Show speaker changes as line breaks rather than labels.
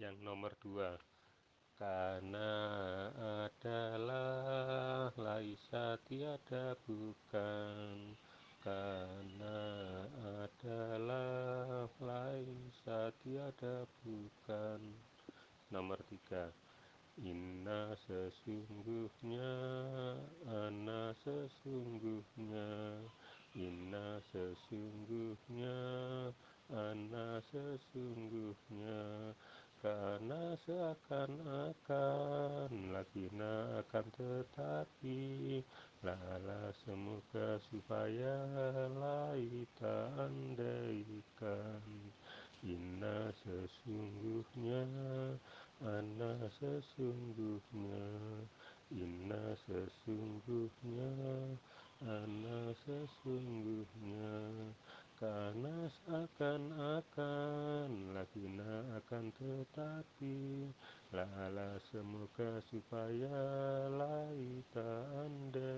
yang nomor dua. Karena adalah laisa tiada bukan. Karena adalah laisa tiada bukan. Nomor tiga. Inna sesungguhnya Ana sesungguhnya. Inna sesungguhnya Ana sesungguhnya Karena seakan-akan Lakina akan tetapi Lala semoga supaya Laita andaikan Inna sesungguhnya Ana sesungguhnya. Inna sesungguhnya Ana sesungguhnya karena akan akan Lakina akan tetapi la ala semoga supaya Laita anda